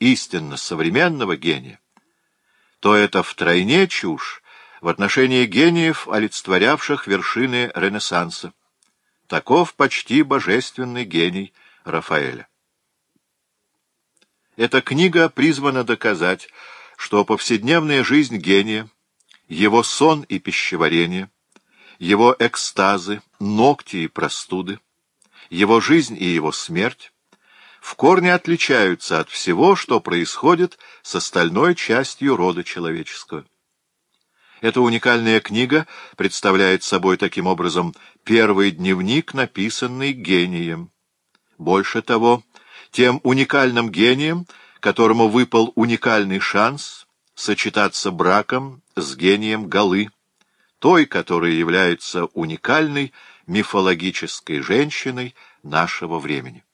истинно современного гения, то это втройне чушь в отношении гениев, олицетворявших вершины Ренессанса. Таков почти божественный гений Рафаэля. Эта книга призвана доказать, что повседневная жизнь гения, его сон и пищеварение, его экстазы, ногти и простуды, его жизнь и его смерть в корне отличаются от всего, что происходит с остальной частью рода человеческого. Эта уникальная книга представляет собой таким образом первый дневник, написанный гением. Больше того, тем уникальным гением, которому выпал уникальный шанс сочетаться браком с гением Галы, той, которая является уникальной мифологической женщиной нашего времени.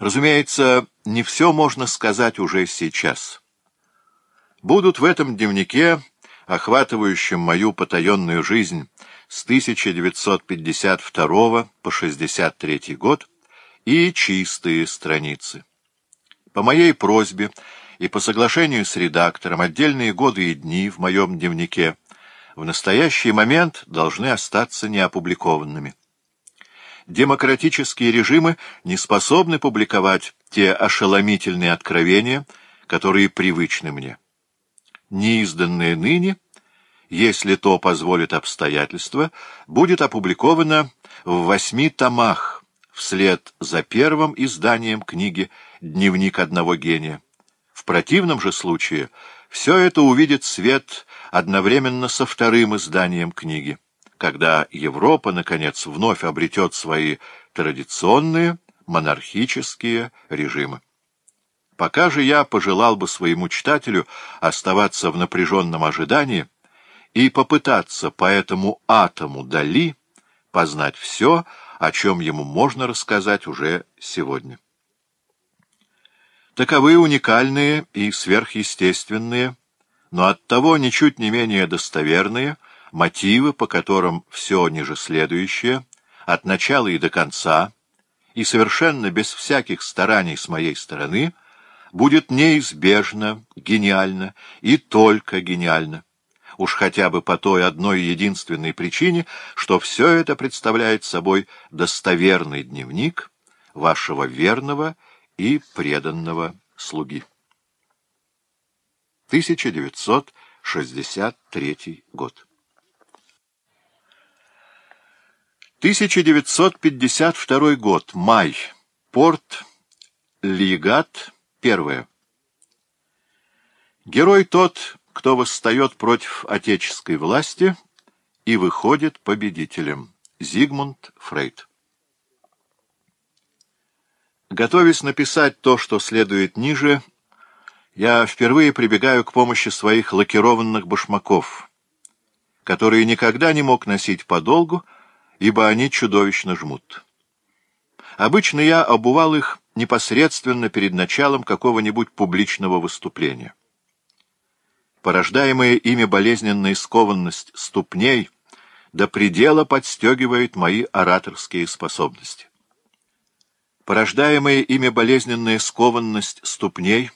Разумеется, не все можно сказать уже сейчас. Будут в этом дневнике, охватывающем мою потаенную жизнь с 1952 по 63 год, и чистые страницы. По моей просьбе и по соглашению с редактором отдельные годы и дни в моем дневнике в настоящий момент должны остаться неопубликованными демократические режимы не способны публиковать те ошеломительные откровения, которые привычны мне. Неизданное ныне, если то позволит обстоятельства, будет опубликовано в восьми томах вслед за первым изданием книги «Дневник одного гения». В противном же случае все это увидит свет одновременно со вторым изданием книги когда Европа, наконец, вновь обретет свои традиционные монархические режимы. Пока же я пожелал бы своему читателю оставаться в напряженном ожидании и попытаться по этому атому Дали познать все, о чем ему можно рассказать уже сегодня. Таковы уникальные и сверхъестественные, но оттого ничуть не менее достоверные – мотивы, по которым все ниже следующее, от начала и до конца, и совершенно без всяких стараний с моей стороны, будет неизбежно, гениально и только гениально. Уж хотя бы по той одной единственной причине, что все это представляет собой достоверный дневник вашего верного и преданного слуги. 1963 год. 1952 год. Май. Порт Лигат. Первое. Герой тот, кто восстает против отеческой власти и выходит победителем. Зигмунд Фрейд. Готовясь написать то, что следует ниже, я впервые прибегаю к помощи своих лакированных башмаков, которые никогда не мог носить подолгу, ибо они чудовищно жмут. Обычно я обувал их непосредственно перед началом какого-нибудь публичного выступления. Порождаемая ими болезненная скованность ступней до предела подстегивает мои ораторские способности. Порождаемая ими болезненная скованность ступней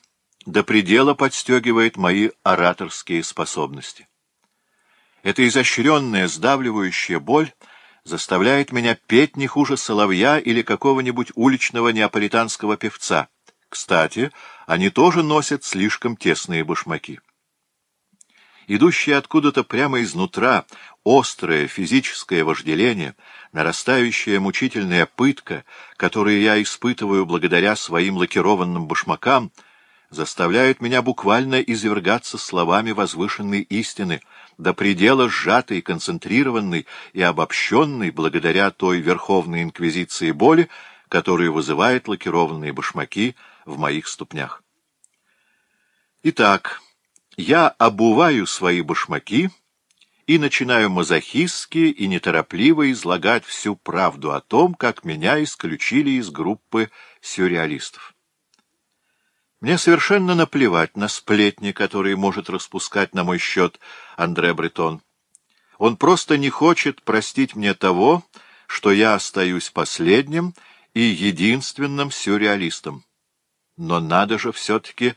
до предела подстегивает мои ораторские способности. Эта изощренная, сдавливающая боль — заставляет меня петь не хуже соловья или какого-нибудь уличного неаполитанского певца. Кстати, они тоже носят слишком тесные башмаки. Идущее откуда-то прямо изнутра, острое физическое вожделение, нарастающая мучительная пытка, которую я испытываю благодаря своим лакированным башмакам — заставляют меня буквально извергаться словами возвышенной истины, до предела сжатой, концентрированной и обобщенной благодаря той верховной инквизиции боли, которую вызывают лакированные башмаки в моих ступнях. Итак, я обуваю свои башмаки и начинаю мазохистски и неторопливо излагать всю правду о том, как меня исключили из группы сюрреалистов. Мне совершенно наплевать на сплетни, которые может распускать на мой счет Андре Бретон. Он просто не хочет простить мне того, что я остаюсь последним и единственным сюрреалистом. Но надо же все-таки